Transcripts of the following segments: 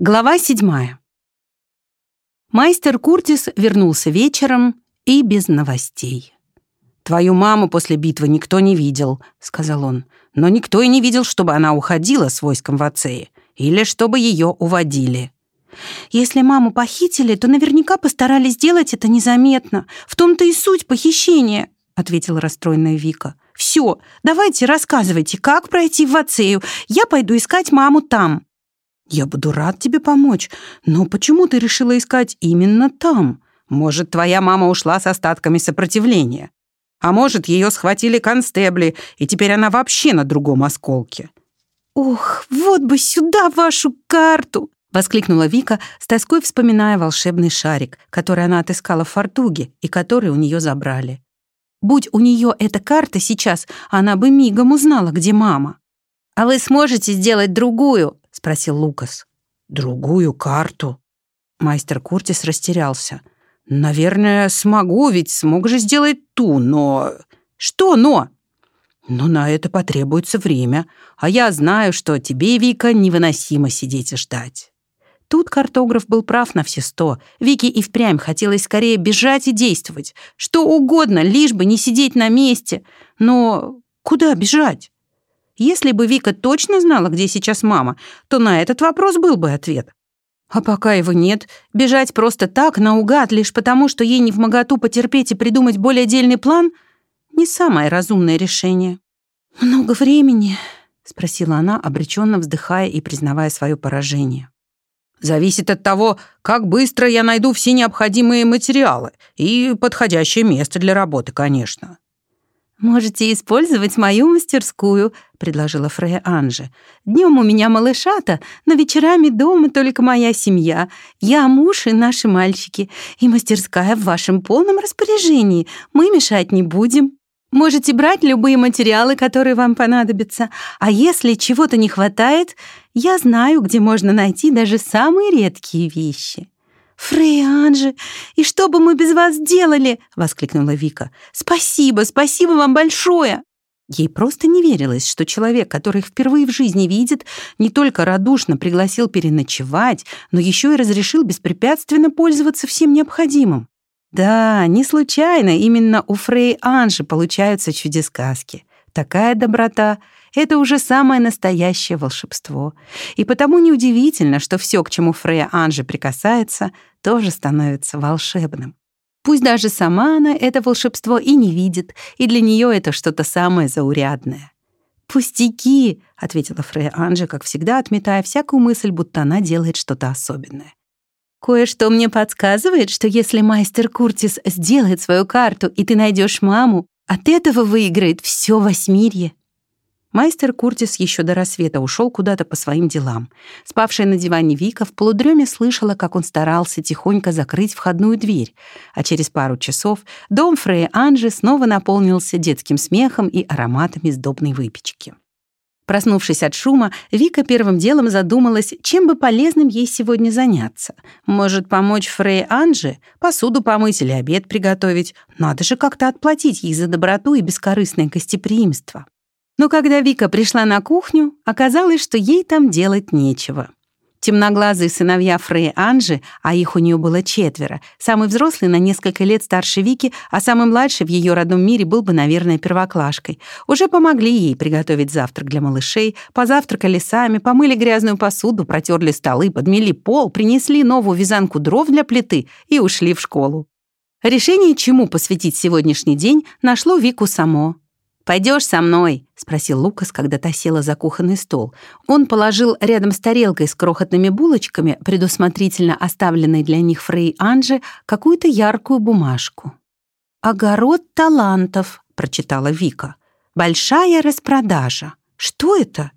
Глава седьмая. Майстер Куртис вернулся вечером и без новостей. «Твою маму после битвы никто не видел», — сказал он. «Но никто и не видел, чтобы она уходила с войском в Ацее или чтобы ее уводили». «Если маму похитили, то наверняка постарались сделать это незаметно. В том-то и суть похищения», — ответила расстроенная Вика. «Все, давайте рассказывайте, как пройти в Ацею. Я пойду искать маму там». «Я буду рад тебе помочь, но почему ты решила искать именно там? Может, твоя мама ушла с остатками сопротивления? А может, ее схватили констебли, и теперь она вообще на другом осколке?» «Ох, вот бы сюда вашу карту!» — воскликнула Вика, с тоской вспоминая волшебный шарик, который она отыскала в фартуге и который у нее забрали. Будь у нее эта карта сейчас, она бы мигом узнала, где мама. «А вы сможете сделать другую?» — спросил Лукас. «Другую карту?» Майстер Куртис растерялся. «Наверное, смогу, ведь смог же сделать ту, но...» «Что «но»?» «Но на это потребуется время, а я знаю, что тебе, Вика, невыносимо сидеть и ждать». Тут картограф был прав на все сто. Вике и впрямь хотелось скорее бежать и действовать. Что угодно, лишь бы не сидеть на месте. Но куда бежать? Если бы Вика точно знала, где сейчас мама, то на этот вопрос был бы ответ. А пока его нет, бежать просто так, наугад, лишь потому, что ей не в моготу потерпеть и придумать более дельный план, не самое разумное решение. «Много времени?» — спросила она, обреченно вздыхая и признавая свое поражение. «Зависит от того, как быстро я найду все необходимые материалы и подходящее место для работы, конечно», «Можете использовать мою мастерскую», — предложила Фрея Анже. «Днем у меня малышата, но вечерами дома только моя семья. Я муж и наши мальчики. И мастерская в вашем полном распоряжении. Мы мешать не будем. Можете брать любые материалы, которые вам понадобятся. А если чего-то не хватает, я знаю, где можно найти даже самые редкие вещи». «Фрейанже, и что бы мы без вас делали?» — воскликнула Вика. «Спасибо, спасибо вам большое!» Ей просто не верилось, что человек, который их впервые в жизни видит, не только радушно пригласил переночевать, но еще и разрешил беспрепятственно пользоваться всем необходимым. Да, не случайно именно у Фрей Анжи получаются чудес-сказки. Такая доброта — это уже самое настоящее волшебство. И потому неудивительно, что все, к чему Фрея Анжи прикасается, тоже становится волшебным. Пусть даже сама она это волшебство и не видит, и для нее это что-то самое заурядное. «Пустяки!» — ответила Фрея Анжи, как всегда отметая всякую мысль, будто она делает что-то особенное. «Кое-что мне подсказывает, что если мастер Куртис сделает свою карту, и ты найдешь маму, от этого выиграет все восьмирье». Майстер Куртис еще до рассвета ушел куда-то по своим делам. Спавшая на диване Вика в полудреме слышала, как он старался тихонько закрыть входную дверь, а через пару часов дом Фрея Анжи снова наполнился детским смехом и ароматами сдобной выпечки. Проснувшись от шума, Вика первым делом задумалась, чем бы полезным ей сегодня заняться. Может, помочь Фрей Анже, посуду помыть или обед приготовить. Надо же как-то отплатить ей за доброту и бескорыстное гостеприимство. Но когда Вика пришла на кухню, оказалось, что ей там делать нечего. Темноглазые сыновья Фрей Анжи, а их у нее было четверо, самый взрослый на несколько лет старше Вики, а самый младший в ее родном мире был бы, наверное, первоклашкой, уже помогли ей приготовить завтрак для малышей, позавтракали сами, помыли грязную посуду, протерли столы, подмели пол, принесли новую вязанку дров для плиты и ушли в школу. Решение, чему посвятить сегодняшний день, нашло Вику само. «Пойдешь со мной?» — спросил Лукас, когда та села за кухонный стол. Он положил рядом с тарелкой с крохотными булочками, предусмотрительно оставленной для них Фрей Анжи, какую-то яркую бумажку. «Огород талантов», — прочитала Вика. «Большая распродажа. Что это?»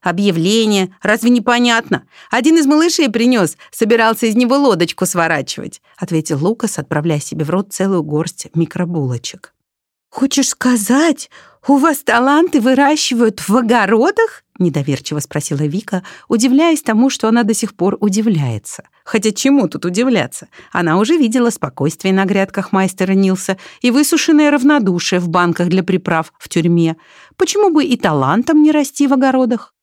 «Объявление. Разве непонятно? Один из малышей принес, собирался из него лодочку сворачивать», ответил Лукас, отправляя себе в рот целую горсть микробулочек. «Хочешь сказать, у вас таланты выращивают в огородах?» — недоверчиво спросила Вика, удивляясь тому, что она до сих пор удивляется. Хотя чему тут удивляться? Она уже видела спокойствие на грядках мастера Нилса и высушенное равнодушие в банках для приправ в тюрьме. Почему бы и талантам не расти в огородах?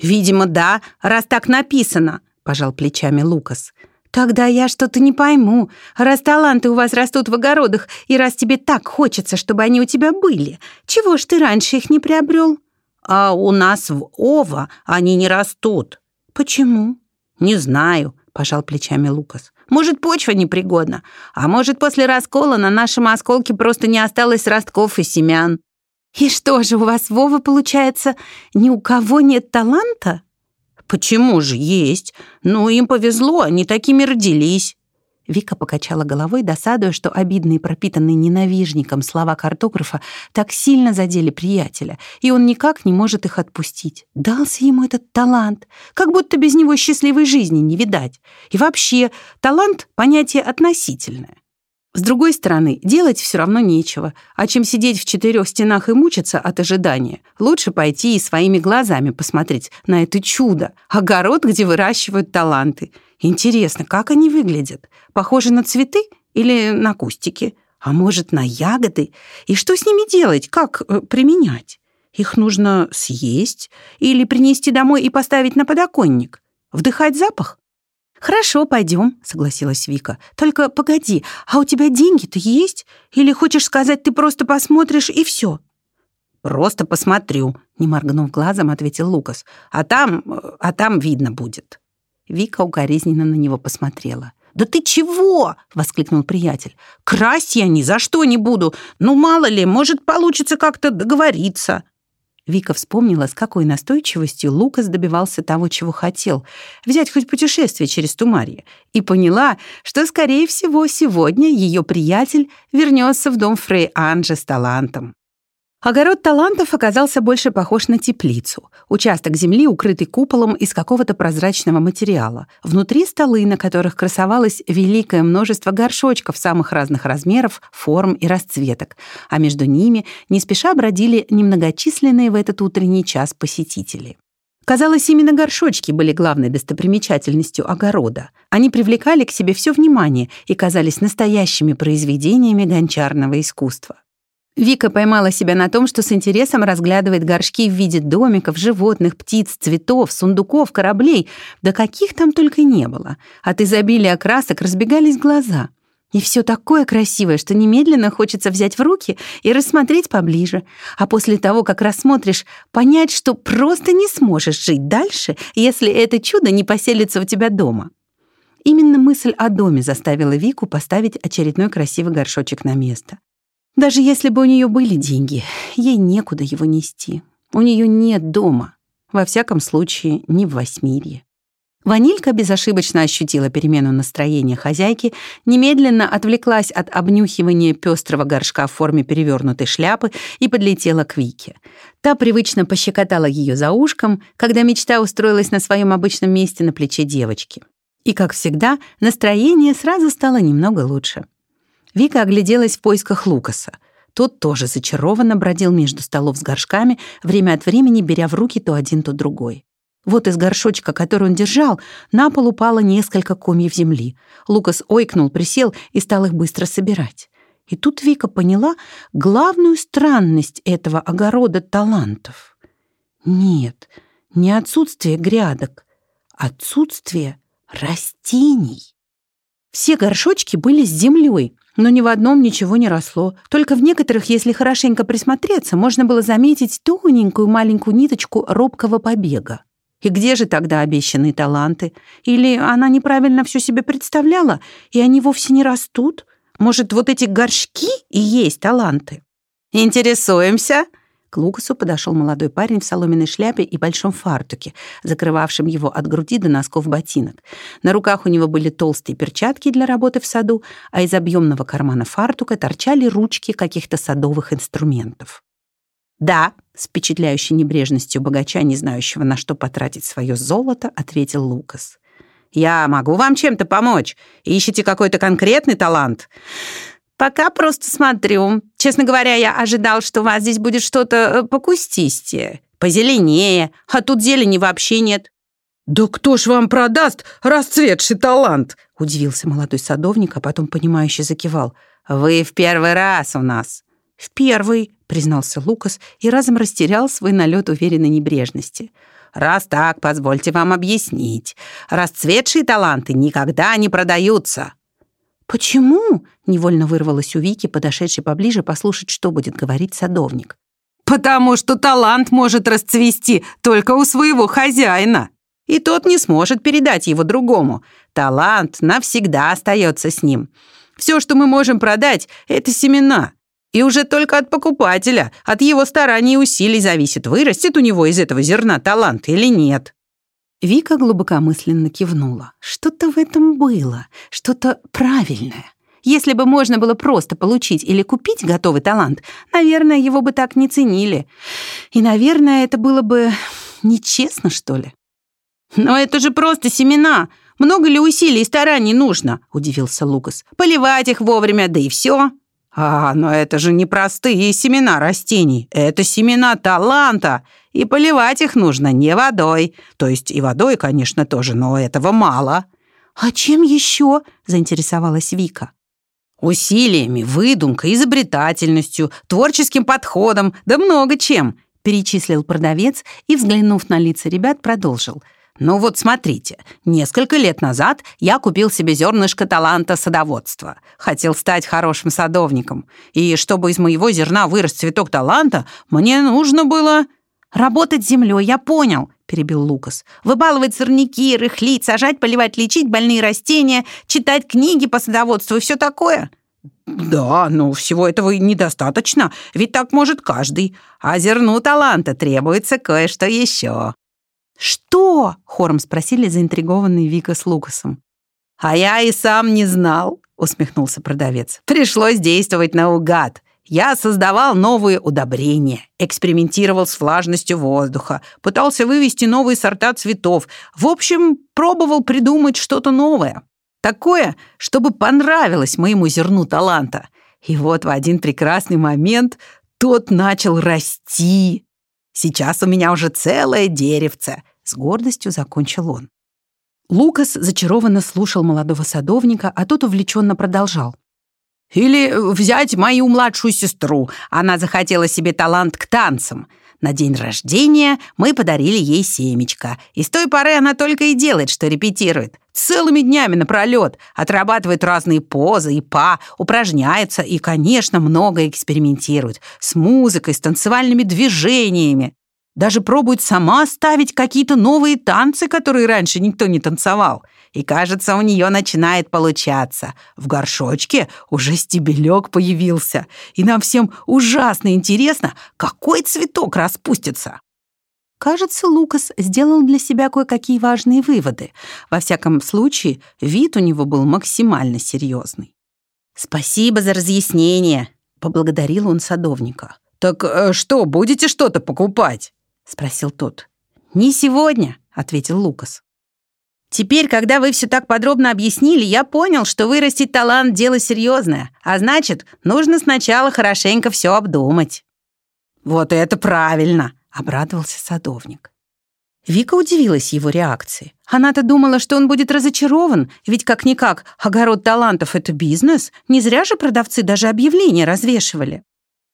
«Видимо, да, раз так написано», пожал плечами Лукас. «Тогда я что-то не пойму. Раз таланты у вас растут в огородах, и раз тебе так хочется, чтобы они у тебя были, чего ж ты раньше их не приобрел?» «А у нас в Ова они не растут». «Почему?» «Не знаю», — пожал плечами Лукас. «Может, почва непригодна, а может, после раскола на нашем осколке просто не осталось ростков и семян». «И что же у вас, Вова, получается, ни у кого нет таланта?» «Почему же есть? Ну, им повезло, они такими родились». Вика покачала головой, досадуя, что обидные, пропитанные ненавижником слова картографа так сильно задели приятеля, и он никак не может их отпустить. Дался ему этот талант, как будто без него счастливой жизни не видать. И вообще, талант — понятие относительное. С другой стороны, делать все равно нечего, а чем сидеть в четырех стенах и мучиться от ожидания, лучше пойти и своими глазами посмотреть на это чудо, огород, где выращивают таланты. Интересно, как они выглядят? Похожи на цветы или на кустики? А может, на ягоды? И что с ними делать? Как э, применять? Их нужно съесть или принести домой и поставить на подоконник? Вдыхать запах? «Хорошо, пойдем», — согласилась Вика. «Только погоди, а у тебя деньги-то есть? Или хочешь сказать, ты просто посмотришь и все?» «Просто посмотрю», — не моргнув глазом, ответил Лукас. «А там... а там видно будет». Вика укоризненно на него посмотрела. «Да ты чего?» — воскликнул приятель. «Красть я ни за что не буду. Ну, мало ли, может, получится как-то договориться». Вика вспомнила, с какой настойчивостью Лукас добивался того, чего хотел — взять хоть путешествие через Тумарье, и поняла, что, скорее всего, сегодня ее приятель вернется в дом Фрей Анжи с талантом. Огород талантов оказался больше похож на теплицу. Участок земли, укрытый куполом из какого-то прозрачного материала. Внутри столы, на которых красовалось великое множество горшочков самых разных размеров, форм и расцветок, а между ними не спеша бродили немногочисленные в этот утренний час посетители. Казалось, именно горшочки были главной достопримечательностью огорода. Они привлекали к себе все внимание и казались настоящими произведениями гончарного искусства. Вика поймала себя на том, что с интересом разглядывает горшки в виде домиков, животных, птиц, цветов, сундуков, кораблей, да каких там только не было. От изобилия красок разбегались глаза. И все такое красивое, что немедленно хочется взять в руки и рассмотреть поближе. А после того, как рассмотришь, понять, что просто не сможешь жить дальше, если это чудо не поселится у тебя дома. Именно мысль о доме заставила Вику поставить очередной красивый горшочек на место. Даже если бы у нее были деньги, ей некуда его нести. У нее нет дома. Во всяком случае, не в Восьмирье. Ванилька безошибочно ощутила перемену настроения хозяйки, немедленно отвлеклась от обнюхивания пестрого горшка в форме перевернутой шляпы и подлетела к Вике. Та привычно пощекотала ее за ушком, когда мечта устроилась на своем обычном месте на плече девочки. И, как всегда, настроение сразу стало немного лучше. Вика огляделась в поисках Лукаса. Тот тоже зачарованно бродил между столов с горшками, время от времени беря в руки то один, то другой. Вот из горшочка, который он держал, на пол упало несколько комьев земли. Лукас ойкнул, присел и стал их быстро собирать. И тут Вика поняла главную странность этого огорода талантов. Нет, не отсутствие грядок, отсутствие растений. Все горшочки были с землей, но ни в одном ничего не росло. Только в некоторых, если хорошенько присмотреться, можно было заметить тоненькую маленькую ниточку робкого побега. И где же тогда обещанные таланты? Или она неправильно все себе представляла, и они вовсе не растут? Может, вот эти горшки и есть таланты? «Интересуемся?» К Лукасу подошел молодой парень в соломенной шляпе и большом фартуке, закрывавшем его от груди до носков ботинок. На руках у него были толстые перчатки для работы в саду, а из объемного кармана фартука торчали ручки каких-то садовых инструментов. «Да», — с впечатляющей небрежностью богача, не знающего, на что потратить свое золото, ответил Лукас. «Я могу вам чем-то помочь? Ищете какой-то конкретный талант?» «Пока просто смотрю. Честно говоря, я ожидал, что у вас здесь будет что-то э, покустистее, позеленее, а тут зелени вообще нет». «Да кто ж вам продаст расцветший талант?» — удивился молодой садовник, а потом понимающе закивал. «Вы в первый раз у нас». «В первый», — признался Лукас и разом растерял свой налет уверенной небрежности. Раз так, позвольте вам объяснить. Расцветшие таланты никогда не продаются». «Почему?» — невольно вырвалась у Вики, подошедшей поближе послушать, что будет говорить садовник. «Потому что талант может расцвести только у своего хозяина, и тот не сможет передать его другому. Талант навсегда остается с ним. Все, что мы можем продать, это семена. И уже только от покупателя, от его стараний и усилий зависит, вырастет у него из этого зерна талант или нет». Вика глубокомысленно кивнула. Что-то в этом было, что-то правильное. Если бы можно было просто получить или купить готовый талант, наверное, его бы так не ценили. И, наверное, это было бы нечестно, что ли. «Но это же просто семена. Много ли усилий и стараний нужно?» – удивился Лукас. «Поливать их вовремя, да и все». «А, но это же не простые семена растений. Это семена таланта. И поливать их нужно не водой. То есть и водой, конечно, тоже, но этого мало». «А чем еще?» – заинтересовалась Вика. «Усилиями, выдумкой, изобретательностью, творческим подходом, да много чем», – перечислил продавец и, взглянув на лица ребят, продолжил – ну вот смотрите, несколько лет назад я купил себе зернышко таланта садоводства. Хотел стать хорошим садовником. И чтобы из моего зерна вырос цветок таланта, мне нужно было... «Работать землей, я понял», — перебил Лукас. «Выбалывать сорняки, рыхлить, сажать, поливать, лечить больные растения, читать книги по садоводству и все такое». «Да, но всего этого и недостаточно, ведь так может каждый. А зерну таланта требуется кое-что еще». «Что?» — хором спросили заинтригованные Вика с Лукасом. «А я и сам не знал», — усмехнулся продавец. «Пришлось действовать наугад. Я создавал новые удобрения, экспериментировал с влажностью воздуха, пытался вывести новые сорта цветов. В общем, пробовал придумать что-то новое. Такое, чтобы понравилось моему зерну таланта. И вот в один прекрасный момент тот начал расти. Сейчас у меня уже целое деревце», — с гордостью закончил он. Лукас зачарованно слушал молодого садовника, а тот увлеченно продолжал. «Или взять мою младшую сестру. Она захотела себе талант к танцам. На день рождения мы подарили ей семечко. И с той поры она только и делает, что репетирует. Целыми днями напролет. Отрабатывает разные позы и па, упражняется и, конечно, много экспериментирует. С музыкой, с танцевальными движениями. Даже пробует сама ставить какие-то новые танцы, которые раньше никто не танцевал. И, кажется, у нее начинает получаться. В горшочке уже стебелек появился. И нам всем ужасно интересно, какой цветок распустится. Кажется, Лукас сделал для себя кое-какие важные выводы. Во всяком случае, вид у него был максимально серьезный. «Спасибо за разъяснение», — поблагодарил он садовника. «Так э, что, будете что-то покупать?» — спросил тот. «Не сегодня», — ответил Лукас. «Теперь, когда вы все так подробно объяснили, я понял, что вырастить талант — дело серьезное, а значит, нужно сначала хорошенько все обдумать». «Вот это правильно!» обрадовался садовник. Вика удивилась его реакции. Она-то думала, что он будет разочарован, ведь как-никак огород талантов — это бизнес, не зря же продавцы даже объявления развешивали.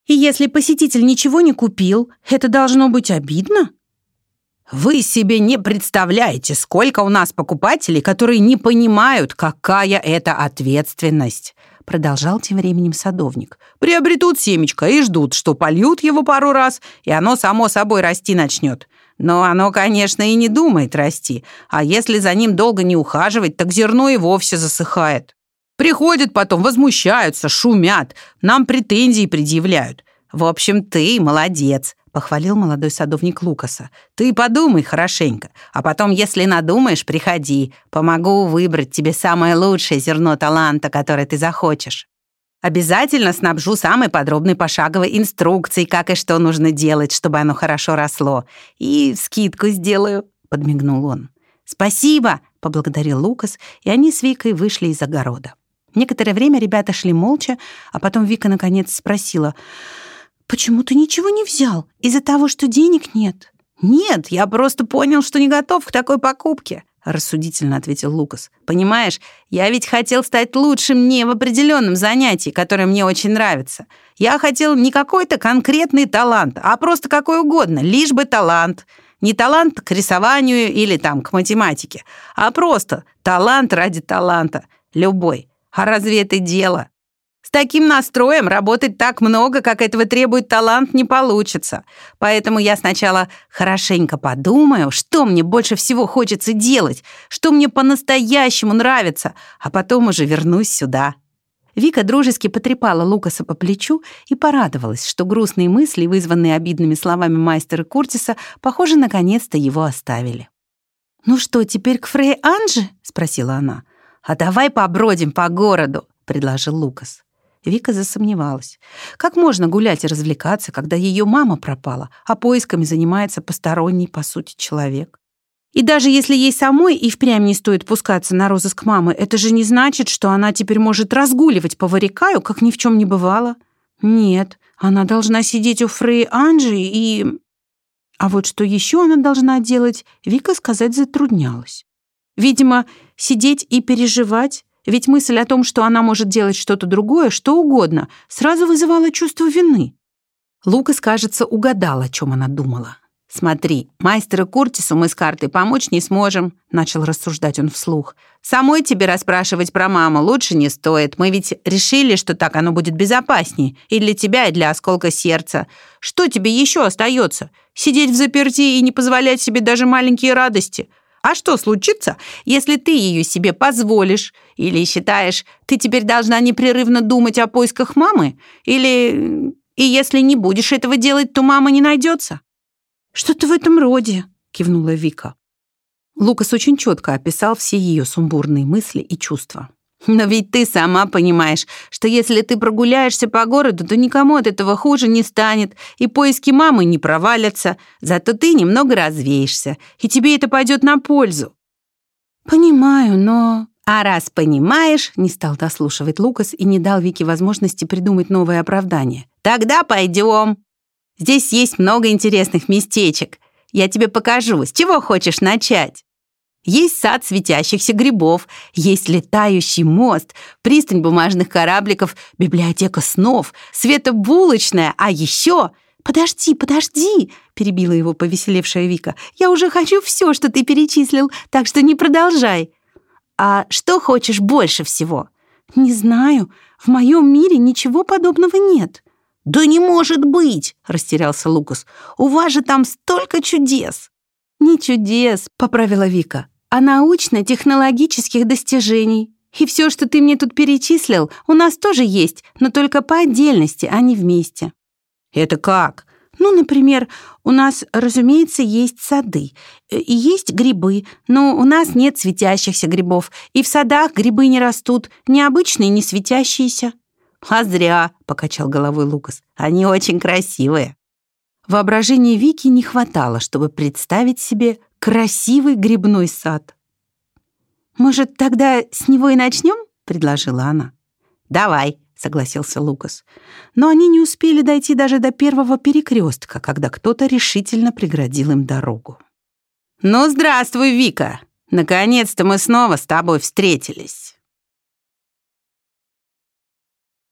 И если посетитель ничего не купил, это должно быть обидно? Вы себе не представляете, сколько у нас покупателей, которые не понимают, какая это ответственность. Продолжал тем временем садовник. Приобретут семечко и ждут, что польют его пару раз, и оно само собой расти начнет. Но оно, конечно, и не думает расти, а если за ним долго не ухаживать, так зерно и вовсе засыхает. Приходят потом, возмущаются, шумят, нам претензии предъявляют. В общем, ты молодец, похвалил молодой садовник Лукаса. «Ты подумай хорошенько, а потом, если надумаешь, приходи. Помогу выбрать тебе самое лучшее зерно таланта, которое ты захочешь. Обязательно снабжу самой подробной пошаговой инструкцией, как и что нужно делать, чтобы оно хорошо росло. И скидку сделаю», — подмигнул он. «Спасибо», — поблагодарил Лукас, и они с Викой вышли из огорода. Некоторое время ребята шли молча, а потом Вика наконец спросила — «Почему ты ничего не взял? Из-за того, что денег нет?» «Нет, я просто понял, что не готов к такой покупке», — рассудительно ответил Лукас. «Понимаешь, я ведь хотел стать лучшим не в определенном занятии, которое мне очень нравится. Я хотел не какой-то конкретный талант, а просто какой угодно, лишь бы талант. Не талант к рисованию или там к математике, а просто талант ради таланта. Любой. А разве это дело? С таким настроем работать так много, как этого требует талант, не получится. Поэтому я сначала хорошенько подумаю, что мне больше всего хочется делать, что мне по-настоящему нравится, а потом уже вернусь сюда. Вика дружески потрепала Лукаса по плечу и порадовалась, что грустные мысли, вызванные обидными словами мастера Куртиса, похоже, наконец-то его оставили. «Ну что, теперь к Фрей Анже?» — спросила она. «А давай побродим по городу», — предложил Лукас. Вика засомневалась. Как можно гулять и развлекаться, когда ее мама пропала, а поисками занимается посторонний, по сути, человек? И даже если ей самой и впрямь не стоит пускаться на розыск мамы, это же не значит, что она теперь может разгуливать по Варикаю, как ни в чем не бывало. Нет, она должна сидеть у Фрей Анжи и... А вот что еще она должна делать, Вика сказать затруднялась. Видимо, сидеть и переживать, ведь мысль о том, что она может делать что-то другое, что угодно, сразу вызывала чувство вины. Лукас, кажется, угадал, о чем она думала. «Смотри, мастеру Куртису мы с картой помочь не сможем», — начал рассуждать он вслух. «Самой тебе расспрашивать про маму лучше не стоит. Мы ведь решили, что так оно будет безопаснее и для тебя, и для осколка сердца. Что тебе еще остается? Сидеть в заперти и не позволять себе даже маленькие радости? А что случится, если ты ее себе позволишь? Или считаешь, ты теперь должна непрерывно думать о поисках мамы? Или... И если не будешь этого делать, то мама не найдется?» «Что-то в этом роде», — кивнула Вика. Лукас очень четко описал все ее сумбурные мысли и чувства. Но ведь ты сама понимаешь, что если ты прогуляешься по городу, то никому от этого хуже не станет, и поиски мамы не провалятся, зато ты немного развеешься, и тебе это пойдет на пользу». «Понимаю, но...» «А раз понимаешь», — не стал дослушивать Лукас и не дал Вике возможности придумать новое оправдание. «Тогда пойдем. Здесь есть много интересных местечек. Я тебе покажу. С чего хочешь начать?» Есть сад светящихся грибов, есть летающий мост, пристань бумажных корабликов, библиотека снов, светобулочная, а еще... «Подожди, подожди!» — перебила его повеселевшая Вика. «Я уже хочу все, что ты перечислил, так что не продолжай». «А что хочешь больше всего?» «Не знаю. В моем мире ничего подобного нет». «Да не может быть!» — растерялся Лукас. «У вас же там столько чудес!» «Не чудес», — поправила Вика а научно-технологических достижений. И все, что ты мне тут перечислил, у нас тоже есть, но только по отдельности, а не вместе». «Это как?» «Ну, например, у нас, разумеется, есть сады, э, и есть грибы, но у нас нет светящихся грибов, и в садах грибы не растут, ни обычные, ни светящиеся». «А зря», — покачал головой Лукас, — «они очень красивые». Воображения Вики не хватало, чтобы представить себе красивый грибной сад. «Может, тогда с него и начнем?» — предложила она. «Давай», — согласился Лукас. Но они не успели дойти даже до первого перекрестка, когда кто-то решительно преградил им дорогу. «Ну, здравствуй, Вика! Наконец-то мы снова с тобой встретились!»